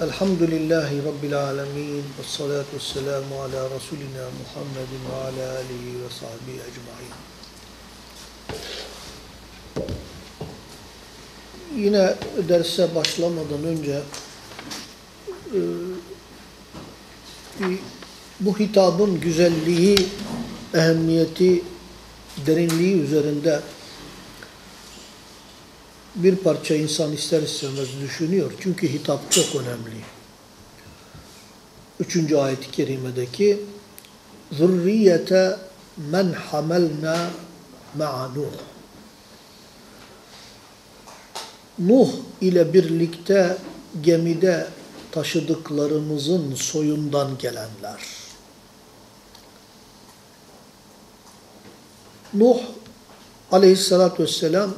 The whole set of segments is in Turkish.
Elhamdülillahi Rabbil alemin. Ve salatu selamu ala Resulina Muhammedin ve ala alihi ve sahbihi ecmain. Yine derse başlamadan önce e, bu hitabın güzelliği, ehemmiyeti, derinliği üzerinde bir parça insan ister istemez düşünüyor. Çünkü hitap çok önemli. Üçüncü ayet-i kerimedeki zürriyete men hamelna ma'a Nuh. Nuh ile birlikte gemide taşıdıklarımızın soyundan gelenler. Nuh aleyhissalatü vesselam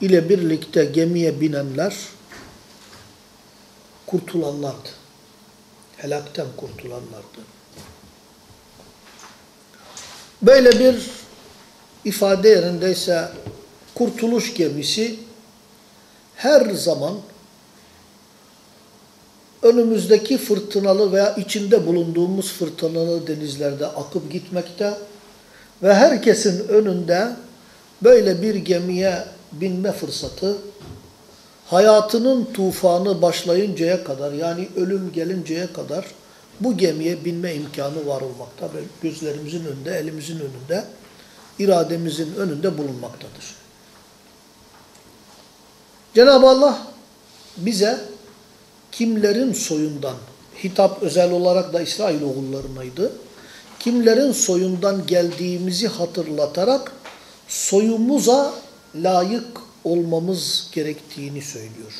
ile birlikte gemiye binenler kurtulanlardı. Helakten kurtulanlardı. Böyle bir ifade yerindeyse kurtuluş gemisi her zaman önümüzdeki fırtınalı veya içinde bulunduğumuz fırtınalı denizlerde akıp gitmekte ve herkesin önünde böyle bir gemiye binme fırsatı hayatının tufanı başlayıncaya kadar yani ölüm gelinceye kadar bu gemiye binme imkanı var olmakta ve gözlerimizin önünde, elimizin önünde, irademizin önünde bulunmaktadır. Cenab-ı Allah bize kimlerin soyundan, hitap özel olarak da İsrail oğullarınaydı, kimlerin soyundan geldiğimizi hatırlatarak soyumuza layık olmamız gerektiğini söylüyor.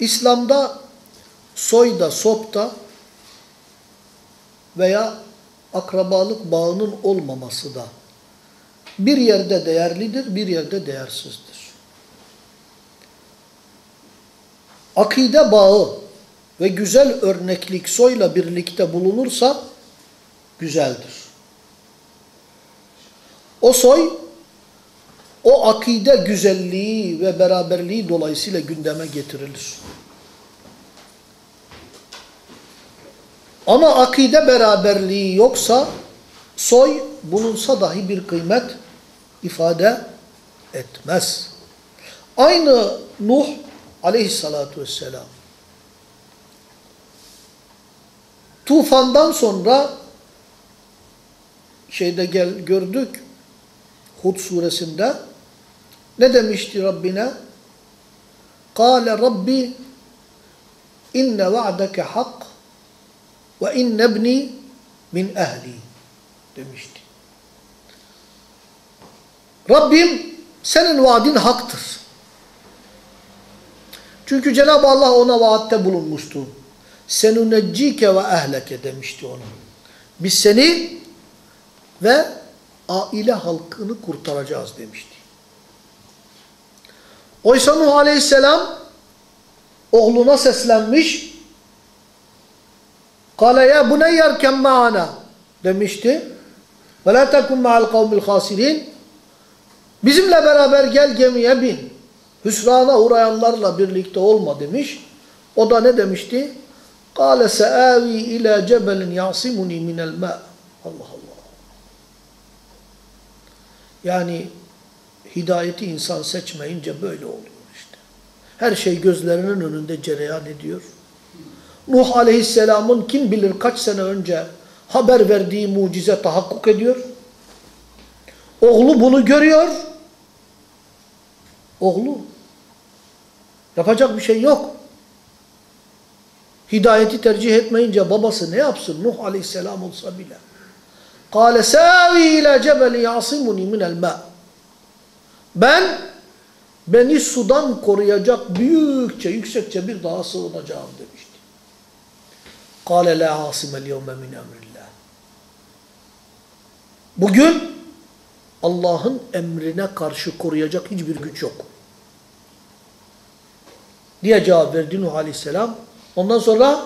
İslam'da soyda, sopta veya akrabalık bağının olmaması da bir yerde değerlidir, bir yerde değersizdir. Akide bağı ve güzel örneklik soyla birlikte bulunursa güzeldir. O soy o akide güzelliği ve beraberliği dolayısıyla gündeme getirilir. Ama akide beraberliği yoksa soy bulunsa dahi bir kıymet ifade etmez. Aynı Nuh aleyhissalatu vesselam tufandan sonra şeyde gel gördük Hud suresinde ne demişti Rabbine? Kale Rabbi inne va'deke hak ve inne ibni min ehli demişti. Rabbim senin vaadin haktır. Çünkü Cenab-ı Allah ona vaatte bulunmuştu. Senuneccike ve ehleke demişti ona. Biz seni ve aile halkını kurtaracağız demişti. Oysa Nuh Aleyhisselam oğluna seslenmiş. Kale ya buneyyerken ma'ana demişti. Ve la tekun ma'al kavmil khasirin. Bizimle beraber gel gemiye bin. Hüsrana uğrayanlarla birlikte olma demiş. O da ne demişti? Kale seavi ila cebelin yasimuni minel ma. Allah Allah. Yani hidayeti insan seçmeyince böyle oluyor işte. Her şey gözlerinin önünde cereyan ediyor. Nuh Aleyhisselam'ın kim bilir kaç sene önce haber verdiği mucize tahakkuk ediyor. Oğlu bunu görüyor. Oğlu. Yapacak bir şey yok. Hidayeti tercih etmeyince babası ne yapsın? Nuh Aleyhisselam olsa bile. قَالَ سَاوِي اِلَى جَبَلِ يَعْصِمُنِي مِنَ الْمَاءِ Ben beni sudan koruyacak büyükçe, yüksekçe bir dağa sığınacağım demişti. قَالَ لَا عَاصِمَ الْيَوْمَ مِنْ اَمْرِ اللّٰهِ Bugün Allah'ın emrine karşı koruyacak hiçbir güç yok. Diye cevap verdi Nuh Aleyhisselam. Ondan sonra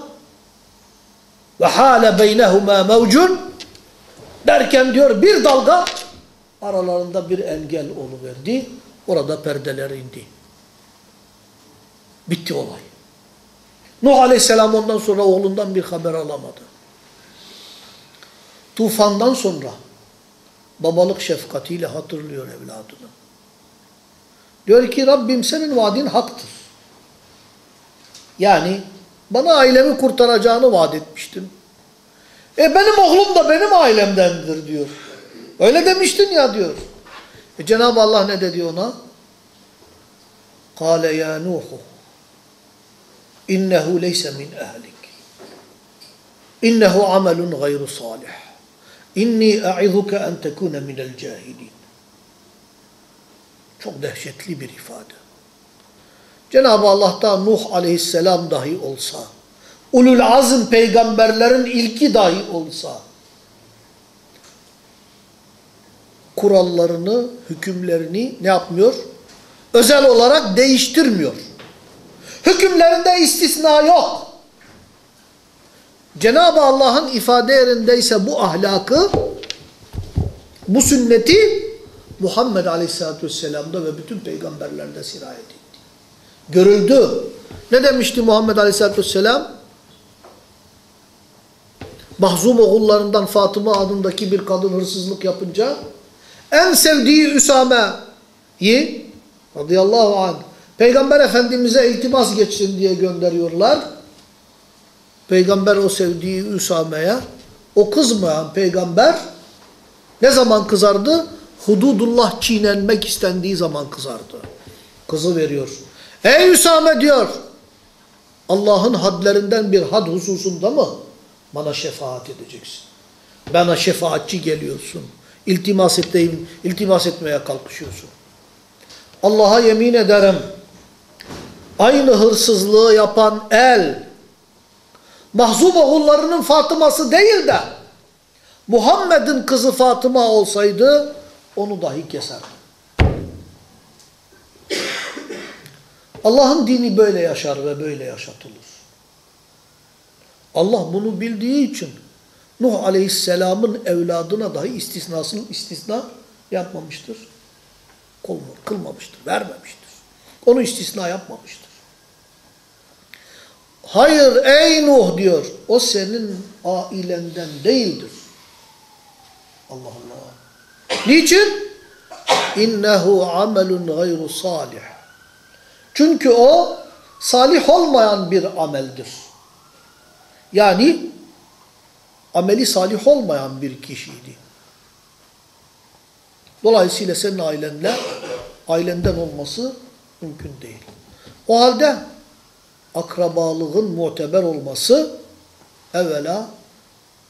وَحَالَ بَيْنَهُمَا مَوْجٌ Derken diyor bir dalga aralarında bir engel oluverdi. Orada perdeler indi. Bitti olay. Nuh aleyhisselam ondan sonra oğlundan bir haber alamadı. Tufandan sonra babalık şefkatiyle hatırlıyor evladını. Diyor ki Rabbim senin vaadin haktır. Yani bana ailemi kurtaracağını vaat etmiştin. E benim oğlum da benim ailemdendir diyor. Öyle demiştin ya diyor. E Cenab-ı Allah ne dedi ona? Kale ya Nuhu innehu leyse min ehlik. İnnehu amelun gayru salih. İnni e'izuke en tekune minel cahilin. Çok dehşetli bir ifade. Cenab-ı Allah'ta Nuh aleyhisselam dahi olsa, ulul azm peygamberlerin ilki dahi olsa, kurallarını, hükümlerini ne yapmıyor? Özel olarak değiştirmiyor. Hükümlerinde istisna yok. Cenab-ı Allah'ın ifade yerindeyse bu ahlakı, bu sünneti Muhammed Aleyhisselatü Vesselam'da ve bütün peygamberlerde sirayet etti. Görüldü. Ne demişti Muhammed Aleyhisselatü Vesselam? Mahzum oğullarından Fatıma adındaki bir kadın hırsızlık yapınca en sevdiği Üsame'yi radıyallahu anh Peygamber Efendimiz'e iltimas geçsin diye gönderiyorlar. Peygamber o sevdiği Üsame'ye o kızmayan peygamber ne zaman kızardı? Hududullah çiğnenmek istendiği zaman kızardı. Kızı veriyor. Ey Üsame diyor. Allah'ın hadlerinden bir had hususunda mı bana şefaat edeceksin? Bana şefaatçi geliyorsun. İltimas, ettiğim, iltimas etmeye kalkışıyorsun. Allah'a yemin ederim. Aynı hırsızlığı yapan el, mahzum oğullarının Fatıma'sı değil de, Muhammed'in kızı Fatıma olsaydı, onu dahi keser. Allah'ın dini böyle yaşar ve böyle yaşatılır. Allah bunu bildiği için Nuh Aleyhisselam'ın evladına dahi istisnasını istisna yapmamıştır. Kılmamıştır, vermemiştir. Onu istisna yapmamıştır. Hayır ey Nuh diyor. O senin ailenden değildir. Allah Allah. Niçin? İnnehu amelun gayru salih. Çünkü o salih olmayan bir ameldir. Yani ameli salih olmayan bir kişiydi. Dolayısıyla senin ailenle ailenden olması mümkün değil. O halde akrabalığın muteber olması evvela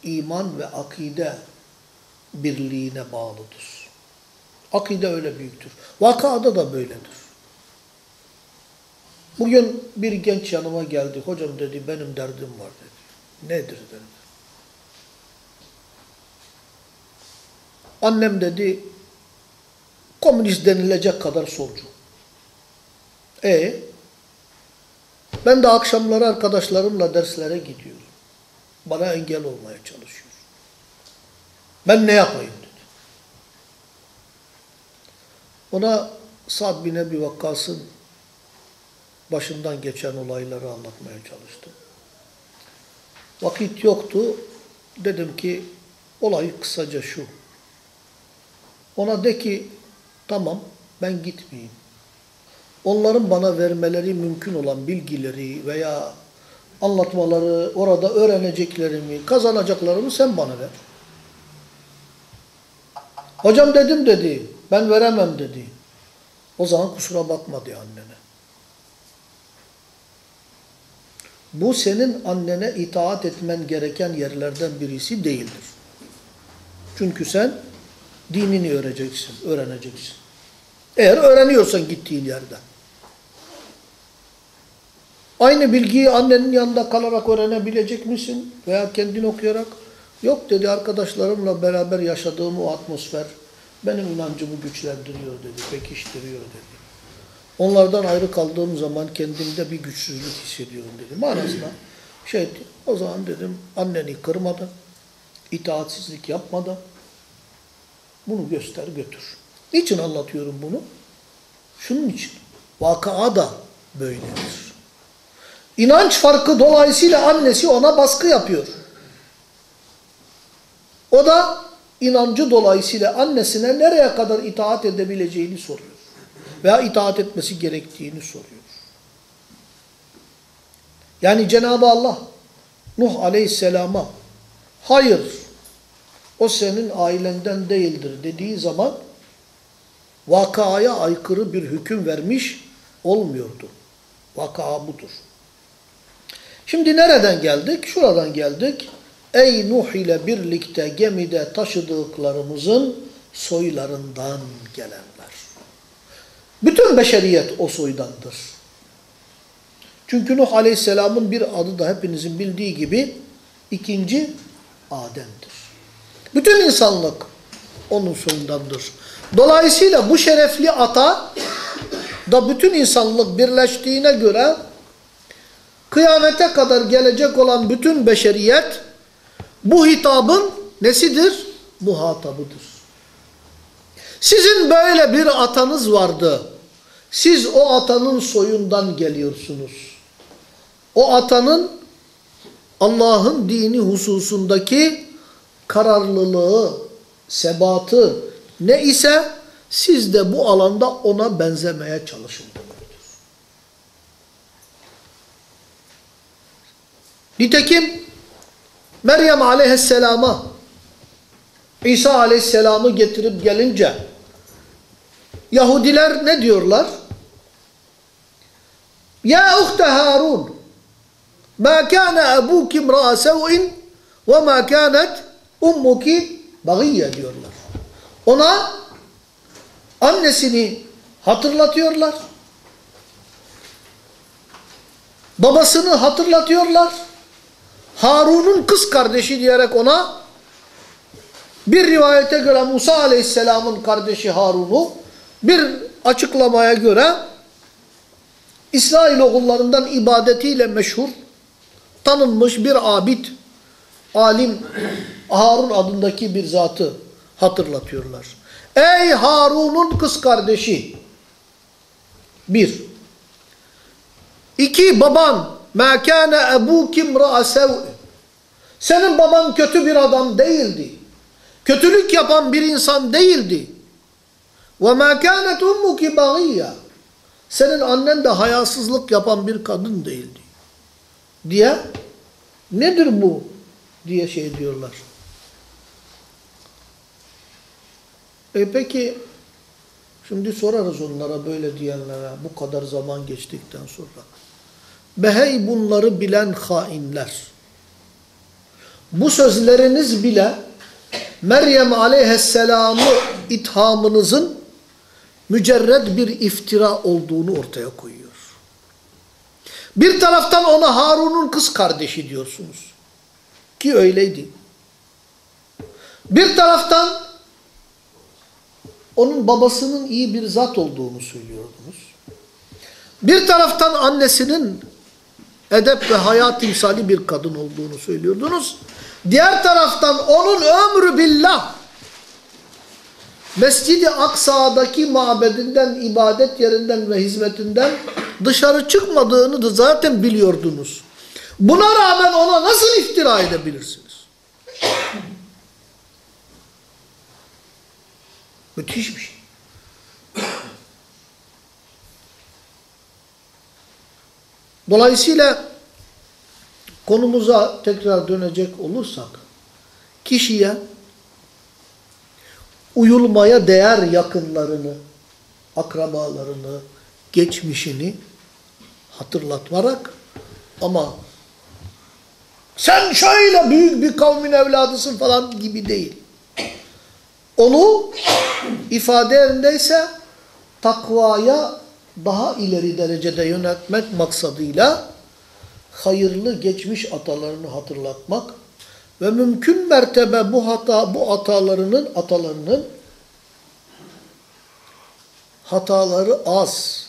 iman ve akide birliğine bağlıdır. Akide öyle büyüktür. Vakada da böyledir. Bugün bir genç yanıma geldi. Hocam dedi benim derdim var dedi. Nedir dedim. Annem dedi komünist denilecek kadar solcu. E ben de akşamları arkadaşlarımla derslere gidiyorum. Bana engel olmaya çalışıyor. Ben ne yapayım dedi. Ona Sa'd bin Ebi Vakkas'ın başından geçen olayları anlatmaya çalıştım. Vakit yoktu. Dedim ki olay kısaca şu. Ona de ki tamam ben gitmeyeyim. Onların bana vermeleri mümkün olan bilgileri veya anlatmaları, orada öğreneceklerimi, kazanacaklarımı sen bana ver. Hocam dedim dedi, ben veremem dedi. O zaman kusura bakma diye annene. Bu senin annene itaat etmen gereken yerlerden birisi değildir. Çünkü sen dinini öğreneceksin, öğreneceksin. Eğer öğreniyorsan gittiğin yerden. Aynı bilgiyi annenin yanında kalarak öğrenebilecek misin? Veya kendin okuyarak? Yok dedi arkadaşlarımla beraber yaşadığım o atmosfer benim inancımı güçlendiriyor dedi, pekiştiriyor dedi. Onlardan ayrı kaldığım zaman kendimde bir güçsüzlük hissediyorum dedi. Manasında şey o zaman dedim anneni kırmadan, itaatsizlik yapmadan bunu göster götür. Niçin anlatıyorum bunu? Şunun için. Vakıa da böyledir. İnanç farkı dolayısıyla annesi ona baskı yapıyor. O da inancı dolayısıyla annesine nereye kadar itaat edebileceğini soruyor. Veya itaat etmesi gerektiğini soruyor. Yani Cenab-ı Allah Nuh Aleyhisselam'a hayır o senin ailenden değildir dediği zaman vakaya aykırı bir hüküm vermiş olmuyordu. Vaka budur. Şimdi nereden geldik? Şuradan geldik. Ey Nuh ile birlikte gemide taşıdıklarımızın soylarından gelenler. Bütün beşeriyet o soydandır. Çünkü Nuh Aleyhisselam'ın bir adı da hepinizin bildiği gibi ikinci Adem'dir. Bütün insanlık onun soyundandır. Dolayısıyla bu şerefli ata da bütün insanlık birleştiğine göre kıyamete kadar gelecek olan bütün beşeriyet bu hitabın nesidir? Muhatabıdır. Sizin böyle bir atanız vardı. Siz o atanın soyundan geliyorsunuz. O atanın Allah'ın dini hususundaki kararlılığı, sebatı ne ise siz de bu alanda ona benzemeye çalışın. Nitekim Meryem aleyhisselama İsa aleyhisselamı getirip gelince Yahudiler ne diyorlar? Ya uhte Harun ma kana abuki imra'a sev'in ve ma kanat ummuki bagiyye diyorlar. Ona annesini hatırlatıyorlar. Babasını hatırlatıyorlar. Harun'un kız kardeşi diyerek ona bir rivayete göre Musa aleyhisselamın kardeşi Harun'u bir açıklamaya göre İsrail oğullarından ibadetiyle meşhur tanınmış bir abid alim Harun adındaki bir zatı hatırlatıyorlar. Ey Harun'un kız kardeşi. Bir. İki baban. Mâ kâne ebûkim ra'asev. Senin baban kötü bir adam değildi. Kötülük yapan bir insan değildi. Ve mâ kânet ummuki bagiyya. Senin annen de hayasızlık yapan bir kadın değildi. Diye nedir bu diye şey diyorlar. E peki şimdi sorarız onlara böyle diyenlere bu kadar zaman geçtikten sonra. Behey bunları bilen hainler. Bu sözleriniz bile Meryem aleyhisselamı ithamınızın mücerred bir iftira olduğunu ortaya koyuyor. Bir taraftan ona Harun'un kız kardeşi diyorsunuz. Ki öyleydi. Bir taraftan onun babasının iyi bir zat olduğunu söylüyordunuz. Bir taraftan annesinin edep ve hayat timsali bir kadın olduğunu söylüyordunuz. Diğer taraftan onun ömrü billah Mescid-i Aksa'daki mabedinden, ibadet yerinden ve hizmetinden dışarı çıkmadığını da zaten biliyordunuz. Buna rağmen ona nasıl iftira edebilirsiniz? Müthiş bir şey. Dolayısıyla konumuza tekrar dönecek olursak kişiye uyulmaya değer yakınlarını, akrabalarını, geçmişini hatırlatmarak ama sen şöyle büyük bir kavmin evladısın falan gibi değil. Onu ifade yerindeyse takvaya daha ileri derecede yönetmek maksadıyla hayırlı geçmiş atalarını hatırlatmak ve mümkün mertebe bu hata bu atalarının atalarının hataları az.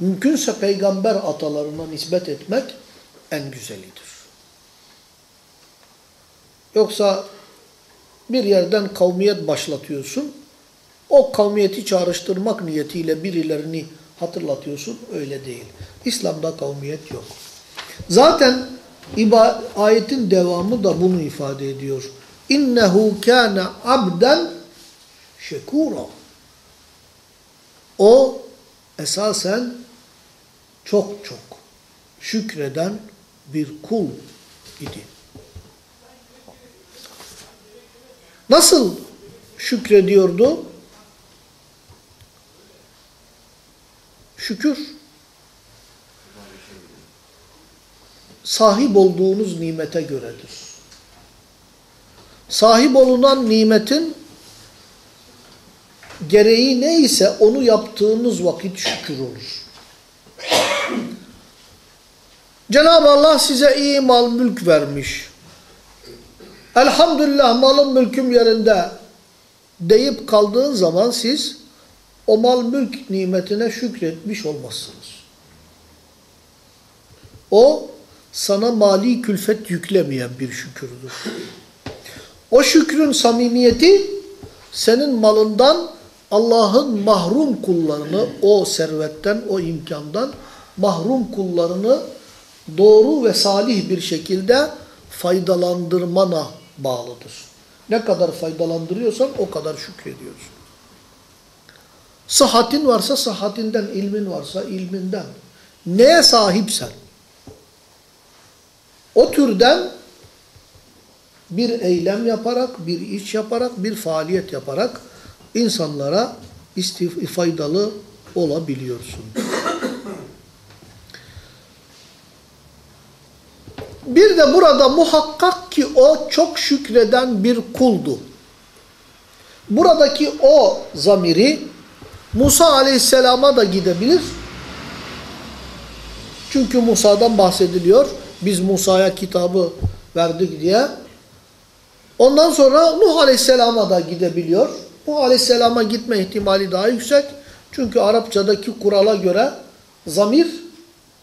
Mümkünse peygamber atalarına nispet etmek en güzelidir. Yoksa bir yerden kavmiyet başlatıyorsun. O kavmiyeti çağrıştırmak niyetiyle birilerini hatırlatıyorsun. Öyle değil. İslam'da kavmiyet yok. Zaten ayetin devamı da bunu ifade ediyor. İnnehu kana abden şekura. O esasen çok çok şükreden bir kul idi. Nasıl şükrediyordu? Şükür. Sahip olduğunuz nimete göredir. Sahip olunan nimetin gereği neyse onu yaptığınız vakit şükür olur. Cenab-ı Allah size iyi mal mülk vermiş. Elhamdülillah malım mülküm yerinde deyip kaldığın zaman siz o mal mülk nimetine şükretmiş olmazsınız. O sana mali külfet yüklemeyen bir şükürdür. O şükrün samimiyeti senin malından Allah'ın mahrum kullarını o servetten, o imkandan mahrum kullarını doğru ve salih bir şekilde faydalandırmana bağlıdır. Ne kadar faydalandırıyorsan o kadar şükrediyorsun. Sıhhatin varsa sıhhatinden, ilmin varsa ilminden. Neye sahipsen o türden bir eylem yaparak, bir iş yaparak, bir faaliyet yaparak insanlara faydalı olabiliyorsun. Bir de burada muhakkak ki o çok şükreden bir kuldu. Buradaki o zamiri Musa aleyhisselama da gidebilir. Çünkü Musa'dan bahsediliyor. Biz Musa'ya kitabı verdik diye. Ondan sonra Nuh aleyhisselama da gidebiliyor. Nuh aleyhisselama gitme ihtimali daha yüksek. Çünkü Arapçadaki kurala göre zamir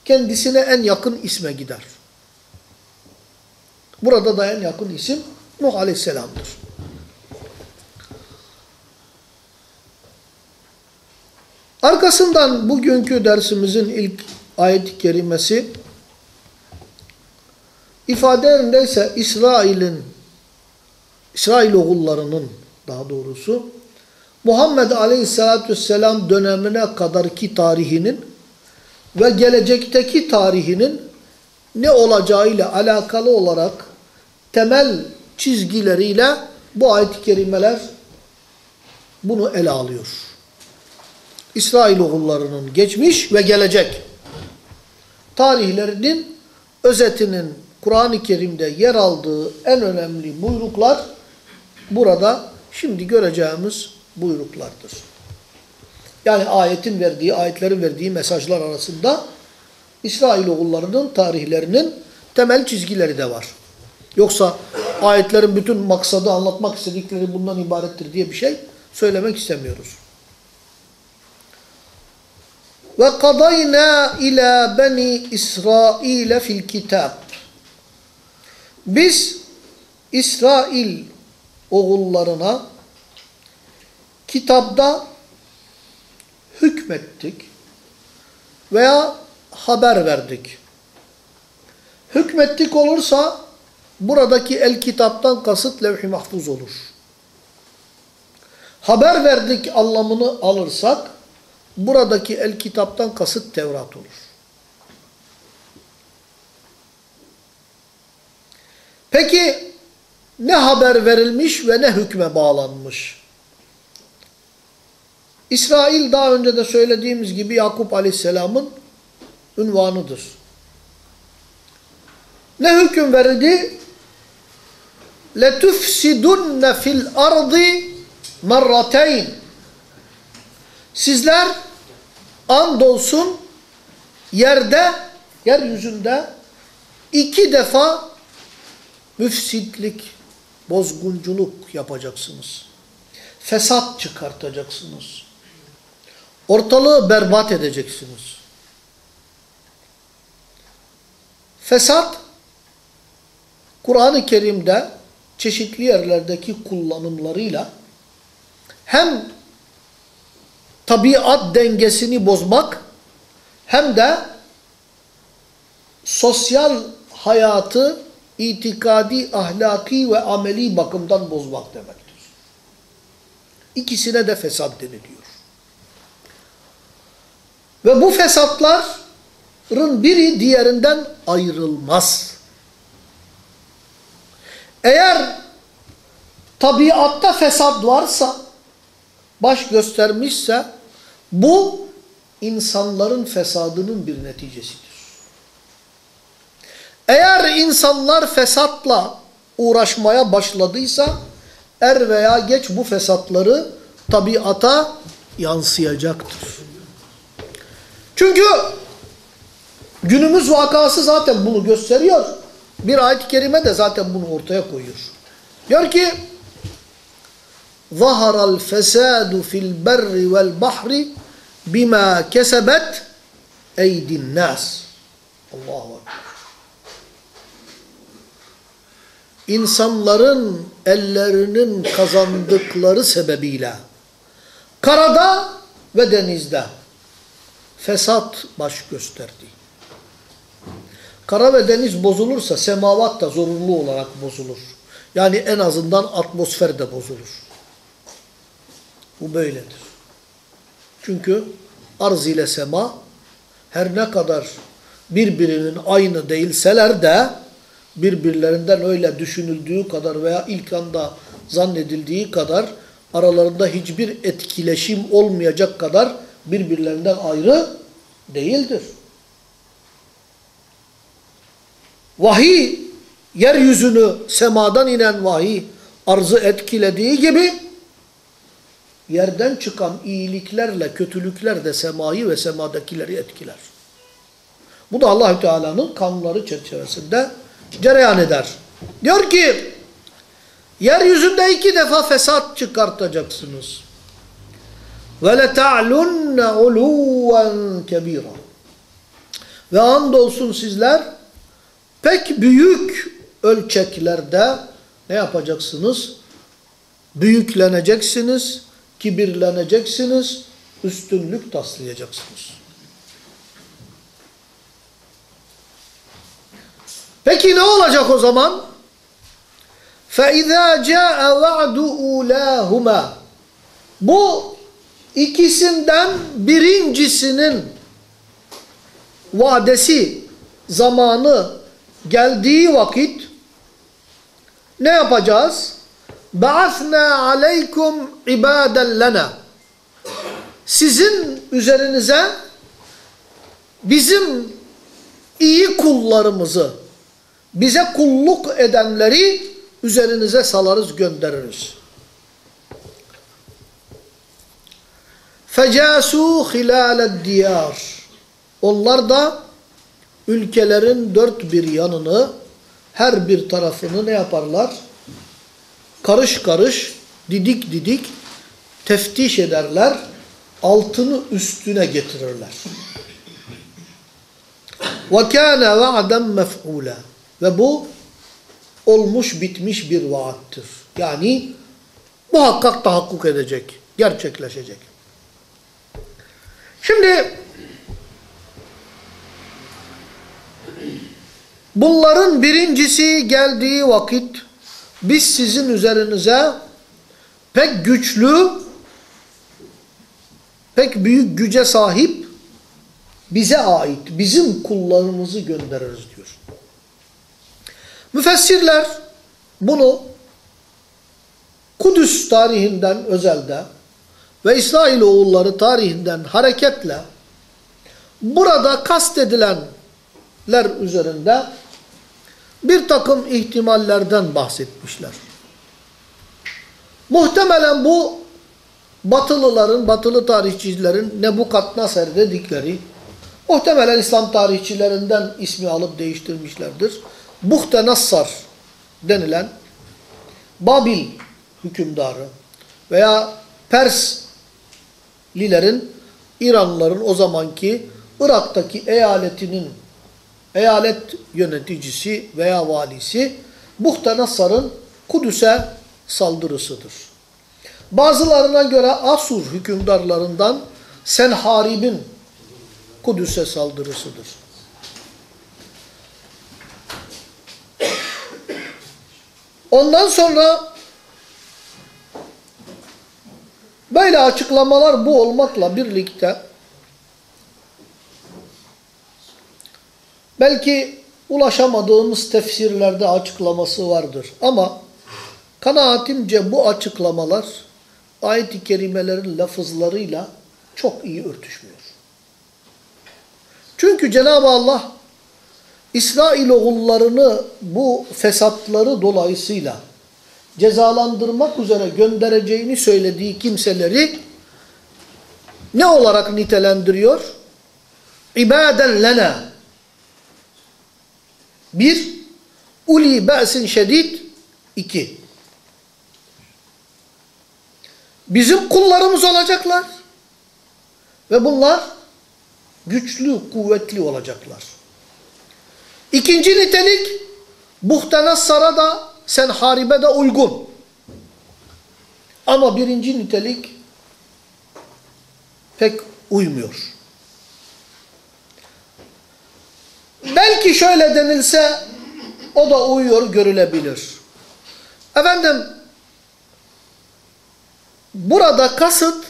kendisine en yakın isme gider. Burada da en yakın isim Nuh Aleyhisselam'dır. Arkasından bugünkü dersimizin ilk ayet-i kerimesi ifade yerindeyse İsrail'in İsrail oğullarının daha doğrusu Muhammed Aleyhisselatü Vesselam dönemine kadarki tarihinin ve gelecekteki tarihinin ne olacağıyla alakalı olarak temel çizgileriyle bu ayet-i kerimeler bunu ele alıyor. İsrail oğullarının geçmiş ve gelecek tarihlerinin özetinin Kur'an-ı Kerim'de yer aldığı en önemli buyruklar burada şimdi göreceğimiz buyruklardır. Yani ayetin verdiği, ayetlerin verdiği mesajlar arasında İsrailoğullarının tarihlerinin temel çizgileri de var. Yoksa ayetlerin bütün maksadı anlatmak istedikleri bundan ibarettir diye bir şey söylemek istemiyoruz. Ve kadayna ila beni İsrail fil kitab. Biz İsrail oğullarına kitapta hükmettik veya haber verdik. Hükmettik olursa buradaki el kitaptan kasıt levh-i mahfuz olur. Haber verdik anlamını alırsak buradaki el kitaptan kasıt Tevrat olur. Peki ne haber verilmiş ve ne hükme bağlanmış? İsrail daha önce de söylediğimiz gibi Yakup Aleyhisselam'ın ünvanıdır. Ne hüküm verildi? لَتُفْسِدُنَّ fil الْأَرْضِ مَرَّتَيْنِ Sizler andolsun yerde, yeryüzünde iki defa müfsitlik, bozgunculuk yapacaksınız. Fesat çıkartacaksınız. Ortalığı berbat edeceksiniz. Fesat, Kur'an-ı Kerim'de çeşitli yerlerdeki kullanımlarıyla hem tabiat dengesini bozmak hem de sosyal hayatı itikadi, ahlaki ve ameli bakımdan bozmak demektir. İkisine de fesat deniliyor. Ve bu fesatların biri diğerinden ayrılmaz. Eğer tabiatta fesat varsa, baş göstermişse, bu insanların fesadının bir neticesidir. Eğer insanlar fesatla uğraşmaya başladıysa, er veya geç bu fesatları tabiata yansıyacaktır. Çünkü günümüz vakası zaten bunu gösteriyor. Bir ayet-i kerime de zaten bunu ortaya koyuyor. Diyor ki ظَهَرَ الْفَسَادُ فِي الْبَرِّ وَالْبَحْرِ بِمَا كَسَبَتْ اَيْدِ النَّاسِ Allahu Ekber. İnsanların ellerinin kazandıkları sebebiyle karada ve denizde fesat baş gösterdi. Kara ve deniz bozulursa semavat da zorunlu olarak bozulur. Yani en azından atmosfer de bozulur. Bu böyledir. Çünkü arz ile sema her ne kadar birbirinin aynı değilseler de birbirlerinden öyle düşünüldüğü kadar veya ilk anda zannedildiği kadar aralarında hiçbir etkileşim olmayacak kadar birbirlerinden ayrı değildir. Vahiy, yeryüzünü semadan inen vahiy arzı etkilediği gibi yerden çıkan iyiliklerle kötülükler de semayı ve semadakileri etkiler. Bu da Allahü Teala'nın kanunları çerçevesinde cereyan eder. Diyor ki, yeryüzünde iki defa fesat çıkartacaksınız. وَلَتَعْلُنَّ عُلُوًا كَب۪يرًا Ve andolsun sizler pek büyük ölçeklerde ne yapacaksınız? Büyükleneceksiniz, kibirleneceksiniz, üstünlük taslayacaksınız. Peki ne olacak o zaman? فَاِذَا جَاءَ وَعْدُ اُولَاهُمَا Bu ikisinden birincisinin vadesi, zamanı geldiği vakit ne yapacağız? Ba'athna aleykum ibaden lena. Sizin üzerinize bizim iyi kullarımızı, bize kulluk edenleri üzerinize salarız, göndeririz. Fecasû hilâled diyar. Onlar da ülkelerin dört bir yanını, her bir tarafını ne yaparlar? Karış karış, didik didik teftiş ederler, altını üstüne getirirler. وَكَانَ وَعْدًا مَفْعُولًا Ve bu olmuş bitmiş bir vaattir. Yani muhakkak tahakkuk edecek, gerçekleşecek. Şimdi bunların birincisi geldiği vakit biz sizin üzerinize pek güçlü, pek büyük güce sahip bize ait, bizim kullarımızı göndeririz diyor. Müfessirler bunu Kudüs tarihinden özelde ve İsrailoğulları tarihinden hareketle burada kastedilenler üzerinde bir takım ihtimallerden bahsetmişler. Muhtemelen bu Batılıların, Batılı tarihçilerin Nebukadnesar dedikleri muhtemelen İslam tarihçilerinden ismi alıp değiştirmişlerdir. Buhtenassar denilen Babil hükümdarı veya Perslilerin, İranlıların o zamanki Irak'taki eyaletinin eyalet yöneticisi veya valisi Buhtenassar'ın Kudüs'e saldırısıdır. Bazılarına göre Asur hükümdarlarından Senharib'in Kudüs'e saldırısıdır. Ondan sonra böyle açıklamalar bu olmakla birlikte belki ulaşamadığımız tefsirlerde açıklaması vardır. Ama kanaatimce bu açıklamalar ayet-i kerimelerin lafızlarıyla çok iyi örtüşmüyor. Çünkü Cenab-ı Allah İsrailoğullarını bu fesatları dolayısıyla cezalandırmak üzere göndereceğini söylediği kimseleri ne olarak nitelendiriyor? İbaden lena. Bir, uli ba'sin şedid. iki. Bizim kullarımız olacaklar. Ve bunlar güçlü, kuvvetli olacaklar. İkinci nitelik, Buhtenassar'a da sen haribe de uygun. Ama birinci nitelik pek uymuyor. Belki şöyle denilse o da uyuyor görülebilir. Efendim burada kasıt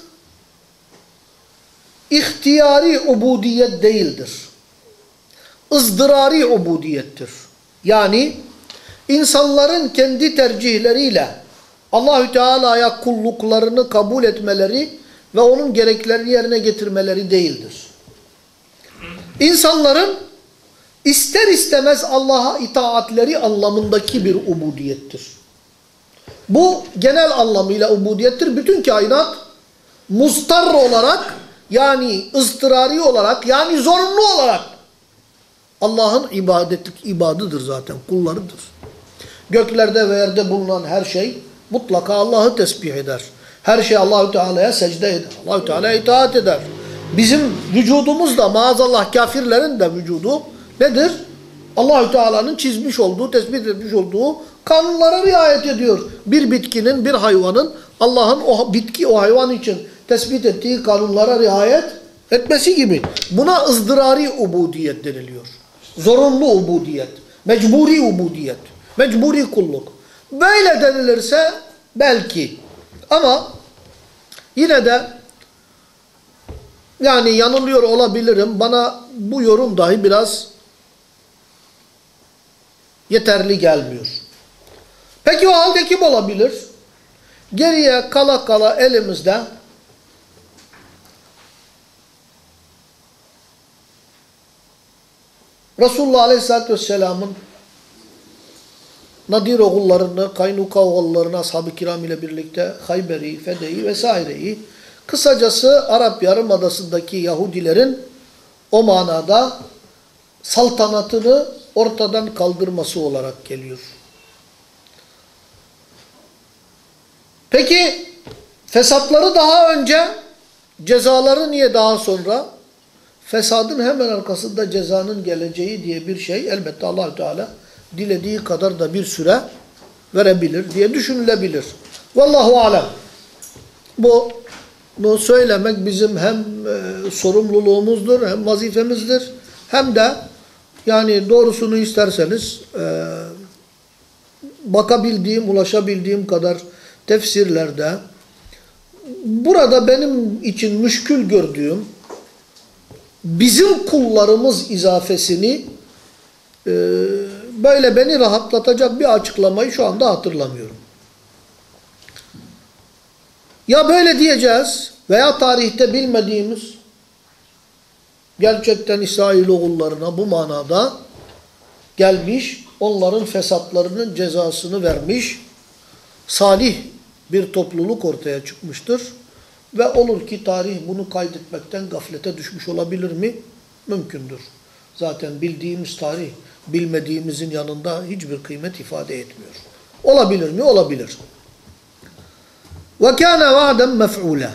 ihtiyari ubudiyet değildir. ızdırari ubudiyettir. Yani insanların kendi tercihleriyle Allahü Teala'ya kulluklarını kabul etmeleri ve onun gereklerini yerine getirmeleri değildir. İnsanların ister istemez Allah'a itaatleri anlamındaki bir ubudiyettir. Bu genel anlamıyla ubudiyettir. Bütün kainat mustar olarak yani ıstırari olarak yani zorunlu olarak Allah'ın ibadetlik ibadıdır zaten kullarıdır. Göklerde ve yerde bulunan her şey mutlaka Allah'ı tesbih eder. Her şey Allahü Teala'ya secde eder. Allahü Teala'ya itaat eder. Bizim vücudumuz da maazallah kafirlerin de vücudu nedir? Allahü Teala'nın çizmiş olduğu, tespit etmiş olduğu kanunlara riayet ediyor. Bir bitkinin, bir hayvanın Allah'ın o bitki, o hayvan için tespit ettiği kanunlara riayet etmesi gibi. Buna ızdırari ubudiyet deniliyor. Zorunlu ubudiyet, mecburi ubudiyet, mecburi kulluk. Böyle denilirse belki ama yine de yani yanılıyor olabilirim. Bana bu yorum dahi biraz yeterli gelmiyor. Peki o halde kim olabilir? Geriye kala kala elimizde Resulullah Aleyhisselatü Vesselam'ın Nadir oğullarını, Kaynuka oğullarını ashab-ı kiram ile birlikte Hayberi, Fede'yi vesaireyi kısacası Arap Yarımadası'ndaki Yahudilerin o manada saltanatını ortadan kaldırması olarak geliyor. Peki fesatları daha önce, cezaları niye daha sonra? Fesadın hemen arkasında cezanın geleceği diye bir şey elbette Allahü Teala dilediği kadar da bir süre verebilir diye düşünülebilir. Vallahu alem. Bu bunu söylemek bizim hem e, sorumluluğumuzdur hem vazifemizdir hem de yani doğrusunu isterseniz e, bakabildiğim, ulaşabildiğim kadar tefsirlerde burada benim için müşkül gördüğüm bizim kullarımız izafesini e, böyle beni rahatlatacak bir açıklamayı şu anda hatırlamıyorum. Ya böyle diyeceğiz veya tarihte bilmediğimiz gerçekten İsrailoğullarına bu manada gelmiş, onların fesatlarının cezasını vermiş, salih bir topluluk ortaya çıkmıştır. Ve olur ki tarih bunu kaydetmekten gaflete düşmüş olabilir mi? Mümkündür. Zaten bildiğimiz tarih, bilmediğimizin yanında hiçbir kıymet ifade etmiyor. Olabilir mi? Olabilir. وَكَانَ وَعْدًا مَفْعُولًا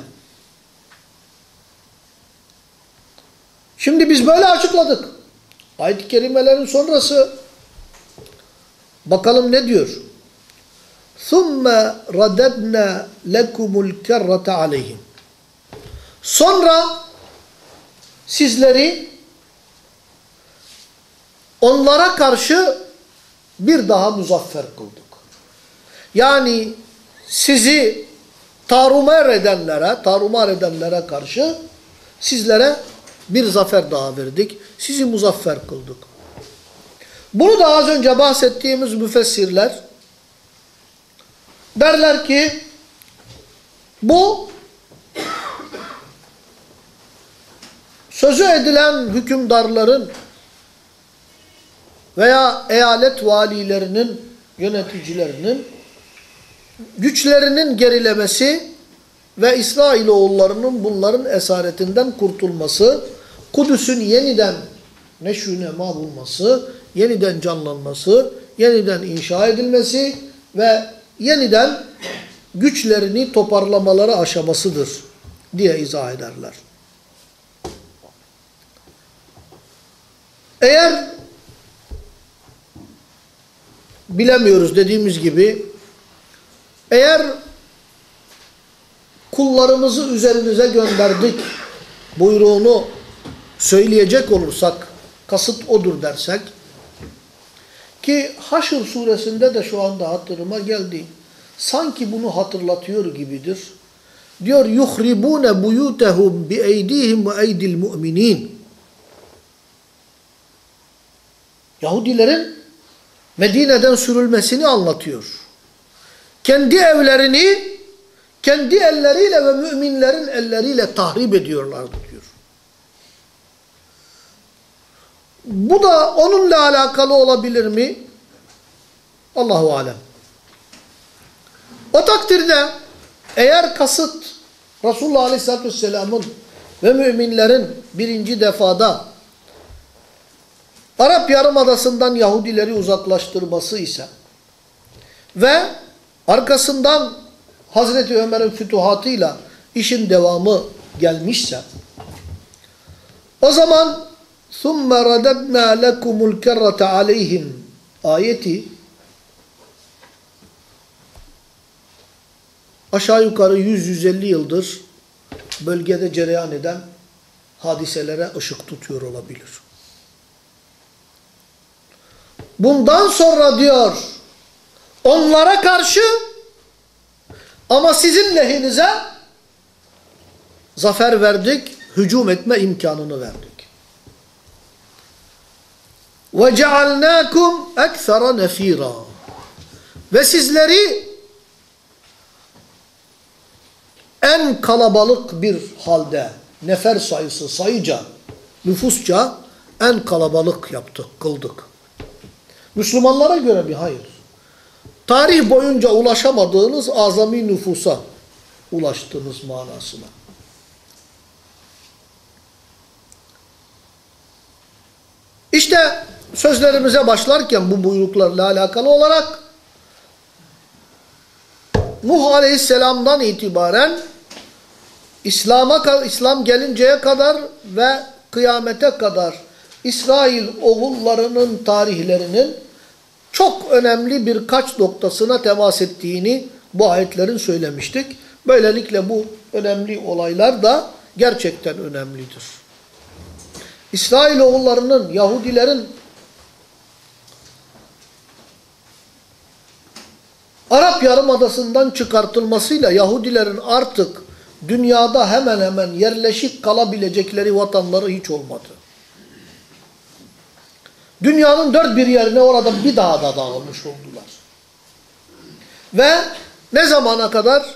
Şimdi biz böyle açıkladık. Ayet-i kerimelerin sonrası bakalım ne diyor? ثُمَّ رَدَدْنَا لَكُمُ الْكَرَّةَ عَلَيْهِمْ Sonra sizleri onlara karşı bir daha muzaffer kıldık. Yani sizi tarumar edenlere, tarumar edenlere karşı sizlere bir zafer daha verdik. Sizi muzaffer kıldık. Bunu da az önce bahsettiğimiz müfessirler derler ki bu sözü edilen hükümdarların veya eyalet valilerinin, yöneticilerinin güçlerinin gerilemesi ve İsrailoğullarının bunların esaretinden kurtulması, Kudüs'ün yeniden neşrünema bulması, yeniden canlanması, yeniden inşa edilmesi ve yeniden güçlerini toparlamaları aşamasıdır diye izah ederler. Eğer bilemiyoruz dediğimiz gibi eğer kullarımızı üzerinize gönderdik buyruğunu söyleyecek olursak kasıt odur dersek ki Haşr suresinde de şu anda hatırıma geldi. Sanki bunu hatırlatıyor gibidir. Diyor yuhribune buyutehum bi ve eydil mu'minin. Yahudilerin Medine'den sürülmesini anlatıyor. Kendi evlerini kendi elleriyle ve müminlerin elleriyle tahrip ediyorlardı diyor. Bu da onunla alakalı olabilir mi? Allahu alem. O takdirde eğer kasıt Resulullah Aleyhisselatü Vesselam'ın ve müminlerin birinci defada Arap Yarımadası'ndan Yahudileri uzaklaştırması ise ve arkasından Hazreti Ömer'in fütuhatıyla işin devamı gelmişse o zaman ثُمَّ رَدَدْنَا لَكُمُ الْكَرَّةَ عَلَيْهِمْ ayeti aşağı yukarı 100-150 yıldır bölgede cereyan eden hadiselere ışık tutuyor olabilir. Bundan sonra diyor onlara karşı ama sizin lehinize zafer verdik, hücum etme imkanını verdik. وَجَعَلْنَاكُمْ اَكْثَرَ نَف۪يرًا Ve sizleri en kalabalık bir halde, nefer sayısı sayıca, nüfusça en kalabalık yaptık, kıldık. Müslümanlara göre mi? Hayır. Tarih boyunca ulaşamadığınız azami nüfusa ulaştığınız manasına. İşte sözlerimize başlarken bu buyruklarla alakalı olarak Nuh Aleyhisselam'dan itibaren İslam'a İslam gelinceye kadar ve kıyamete kadar İsrail oğullarının tarihlerinin çok önemli birkaç noktasına temas ettiğini bu ayetlerin söylemiştik. Böylelikle bu önemli olaylar da gerçekten önemlidir. İsrail oğullarının, Yahudilerin Arap Yarımadası'ndan çıkartılmasıyla Yahudilerin artık dünyada hemen hemen yerleşik kalabilecekleri vatanları hiç olmadı. Dünyanın dört bir yerine orada bir daha da dağılmış oldular. Ve ne zamana kadar?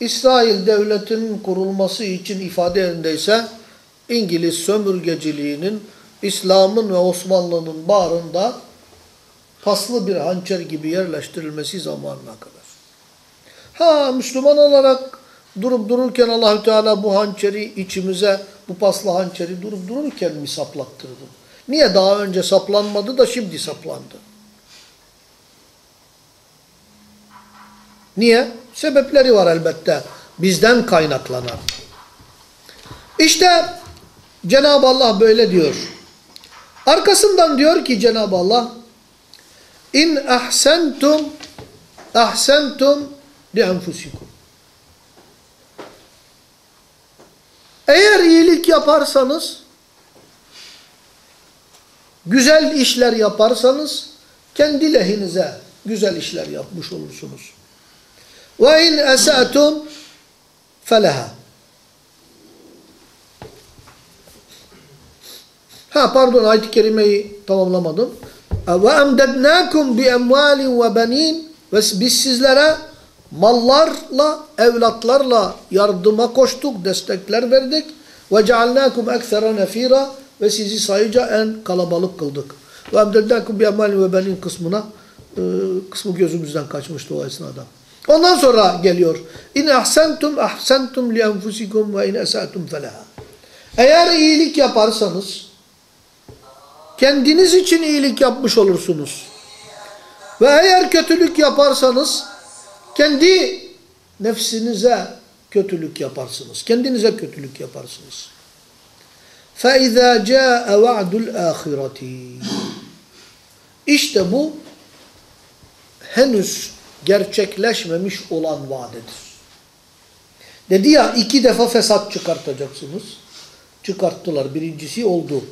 İsrail devletinin kurulması için ifade yerindeyse İngiliz sömürgeciliğinin İslam'ın ve Osmanlı'nın bağrında paslı bir hançer gibi yerleştirilmesi zamanına kadar. Ha Müslüman olarak durup dururken Allahü Teala bu hançeri içimize, bu paslı hançeri durup dururken mi saplattırdı? Niye daha önce saplanmadı da şimdi saplandı? Niye? Sebepleri var elbette. Bizden kaynaklanan. İşte Cenab-ı Allah böyle diyor. Arkasından diyor ki Cenab-ı Allah İn ahsentum ahsentum li enfusikum. Eğer iyilik yaparsanız güzel işler yaparsanız kendi lehinize güzel işler yapmış olursunuz. Ve in esatum feleha. Ha pardon ayet-i kerimeyi tamamlamadım. Ve emdednâkum bi emvâlin ve benin ve biz sizlere mallarla, evlatlarla yardıma koştuk, destekler verdik. Ve cealnâkum eksere nefîrâ ve sizi sayıca en kalabalık kıldık. Ve emdednâkum bi emvâlin ve benin kısmına e, kısmı gözümüzden kaçmıştı o esnada. Ondan sonra geliyor. İn ahsentum ahsentum li enfusikum ve in esatum felaha. Eğer iyilik yaparsanız kendiniz için iyilik yapmış olursunuz. Ve eğer kötülük yaparsanız kendi nefsinize kötülük yaparsınız. Kendinize kötülük yaparsınız. فَاِذَا جَاءَ وَعْدُ الْآخِرَةِ İşte bu henüz gerçekleşmemiş olan vadedir. Dedi ya iki defa fesat çıkartacaksınız. Çıkarttılar. Birincisi oldu.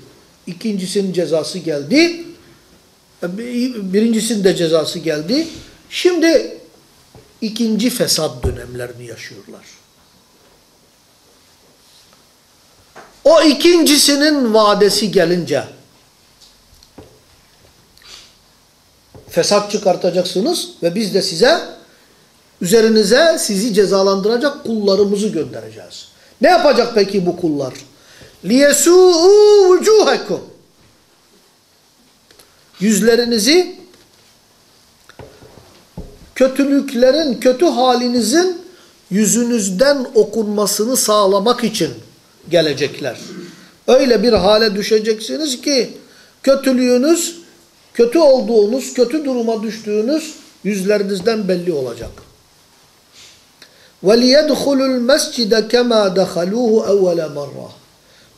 İkincisinin cezası geldi. Birincisinin de cezası geldi. Şimdi ikinci fesat dönemlerini yaşıyorlar. O ikincisinin vadesi gelince fesat çıkartacaksınız ve biz de size üzerinize sizi cezalandıracak kullarımızı göndereceğiz. Ne yapacak peki bu kullar? لِيَسُوءُوا وُجُوهَكُمْ Yüzlerinizi kötülüklerin, kötü halinizin yüzünüzden okunmasını sağlamak için gelecekler. Öyle bir hale düşeceksiniz ki kötülüğünüz, kötü olduğunuz, kötü duruma düştüğünüz yüzlerinizden belli olacak. وَلِيَدْخُلُوا الْمَسْجِدَ كَمَا دَخَلُوهُ اَوَّلَ مَرَّةً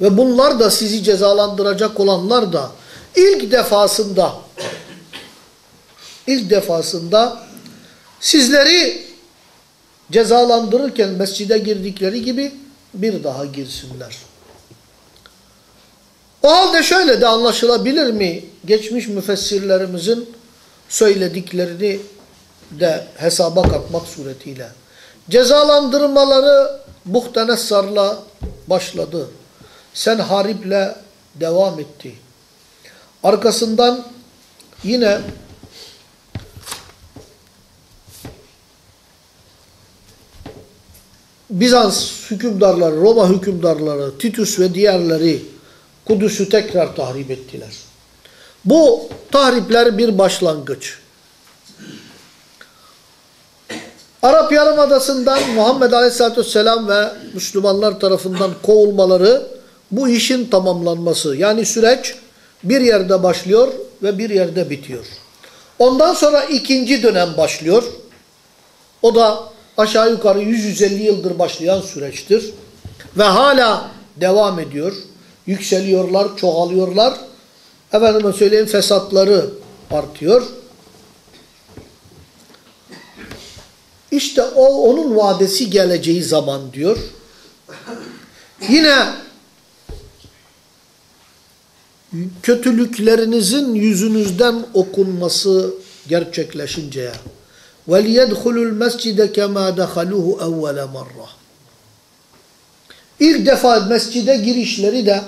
Ve bunlar da sizi cezalandıracak olanlar da ilk defasında ilk defasında sizleri cezalandırırken mescide girdikleri gibi bir daha girsinler. O halde şöyle de anlaşılabilir mi? Geçmiş müfessirlerimizin söylediklerini de hesaba katmak suretiyle. Cezalandırmaları Buhtenessar'la başladı. Senharib'le devam etti. Arkasından yine Bizans hükümdarları, Roma hükümdarları, Titus ve diğerleri Kudüs'ü tekrar tahrip ettiler. Bu tahripler bir başlangıç. Arap Yarımadası'ndan Muhammed Aleyhisselatü Vesselam ve Müslümanlar tarafından kovulmaları bu işin tamamlanması. Yani süreç bir yerde başlıyor ve bir yerde bitiyor. Ondan sonra ikinci dönem başlıyor. O da aşağı yukarı 100-150 yıldır başlayan süreçtir. Ve hala devam ediyor. Yükseliyorlar, çoğalıyorlar. Efendime söyleyeyim fesatları artıyor. İşte o onun vadesi geleceği zaman diyor. Yine kötülüklerinizin yüzünüzden okunması gerçekleşinceye وَلْيَدْخُلُوا الْمَسْجِدَ كَمَا دَخَلُوهُ اَوَّلَ مَرَّةً İlk defa mescide girişleri de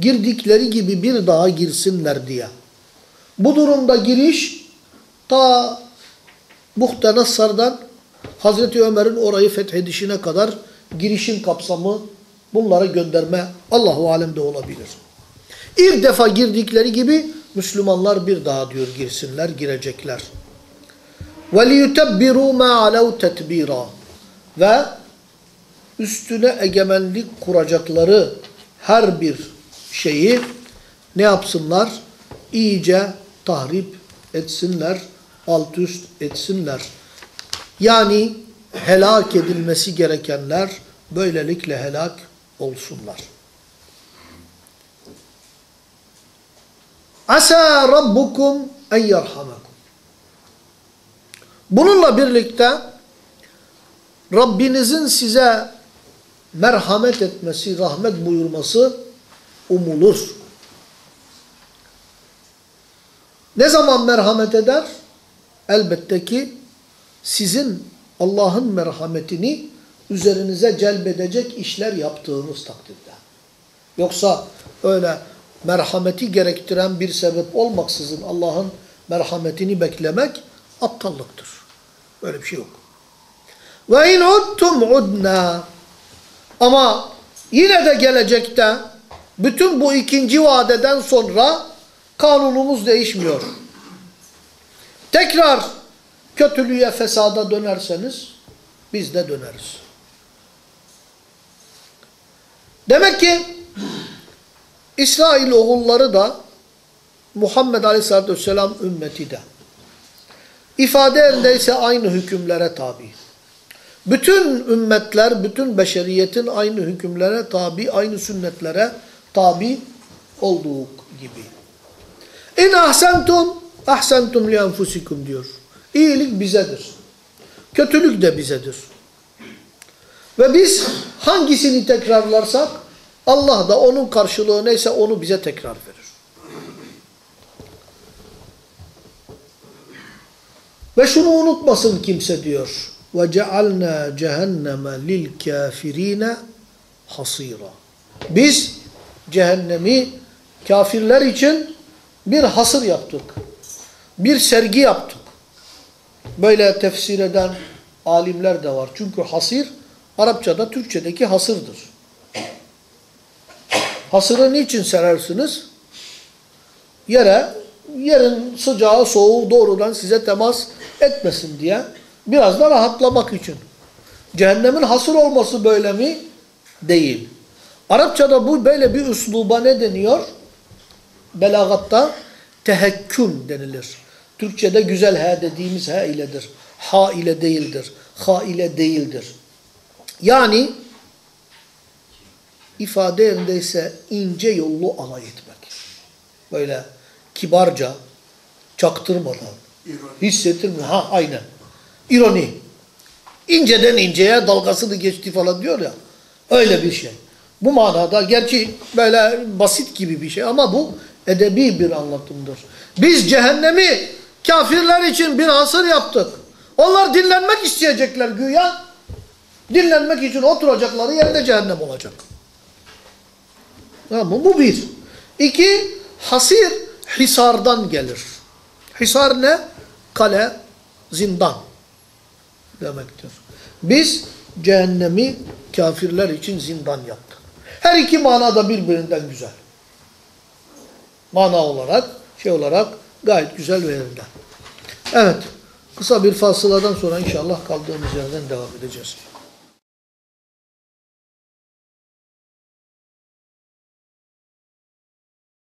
girdikleri gibi bir daha girsinler diye. Bu durumda giriş ta Buhtenasar'dan Hazreti Ömer'in orayı fethedişine kadar girişin kapsamı bunlara gönderme Allahu alemde olabilir. İlk defa girdikleri gibi Müslümanlar bir daha diyor girsinler, girecekler. وَلِيُتَبِّرُوا مَا عَلَوْ تَتْبِيرًا Ve üstüne egemenlik kuracakları her bir şeyi ne yapsınlar? İyice tahrip etsinler, alt üst etsinler. Yani helak edilmesi gerekenler böylelikle helak olsunlar. Asa rabbukum en yerhamakum. Bununla birlikte Rabbinizin size merhamet etmesi, rahmet buyurması umulur. Ne zaman merhamet eder? Elbette ki sizin Allah'ın merhametini üzerinize celbedecek işler yaptığınız takdirde. Yoksa öyle merhameti gerektiren bir sebep olmaksızın Allah'ın merhametini beklemek aptallıktır. Böyle bir şey yok. Ve in udtum udna. Ama yine de gelecekte bütün bu ikinci vadeden sonra kanunumuz değişmiyor. Tekrar kötülüğe, fesada dönerseniz biz de döneriz. Demek ki İsrail oğulları da Muhammed Aleyhisselatü Vesselam ümmeti de ifade elindeyse aynı hükümlere tabi. Bütün ümmetler, bütün beşeriyetin aynı hükümlere tabi, aynı sünnetlere tabi olduğu gibi. İn ahsentum, ahsentum li enfusikum diyor. İyilik bizedir. Kötülük de bizedir. Ve biz hangisini tekrarlarsak Allah da onun karşılığı neyse onu bize tekrar verir. Ve şunu unutmasın kimse diyor. Ve cealna cehenneme lil kafirine hasira. Biz cehennemi kafirler için bir hasır yaptık. Bir sergi yaptık. Böyle tefsir eden alimler de var. Çünkü hasir Arapçada Türkçedeki hasırdır. Hasırı niçin serersiniz? Yere, yerin sıcağı soğuğu doğrudan size temas etmesin diye. Biraz da rahatlamak için. Cehennemin hasır olması böyle mi? Değil. Arapçada bu böyle bir üsluba ne deniyor? Belagatta tehekküm denilir. Türkçede güzel he dediğimiz he iledir. Ha ile değildir. Ha ile değildir. Yani ifade yerindeyse ince yollu alay etmek. Böyle kibarca, çaktırmadan, hissettirme. Ha aynen. İroni. İnceden inceye dalgasını geçti falan diyor ya. Öyle bir şey. Bu manada gerçi böyle basit gibi bir şey ama bu edebi bir anlatımdır. Biz cehennemi kafirler için bir hasır yaptık. Onlar dinlenmek isteyecekler güya. Dinlenmek için oturacakları yerde cehennem olacak. Tamam Bu bir. İki, hasir hisardan gelir. Hisar ne? Kale, zindan demektir. Biz cehennemi kafirler için zindan yaptık. Her iki manada birbirinden güzel. Mana olarak, şey olarak gayet güzel ve yerinde. Evet, kısa bir fasıladan sonra inşallah kaldığımız yerden devam edeceğiz.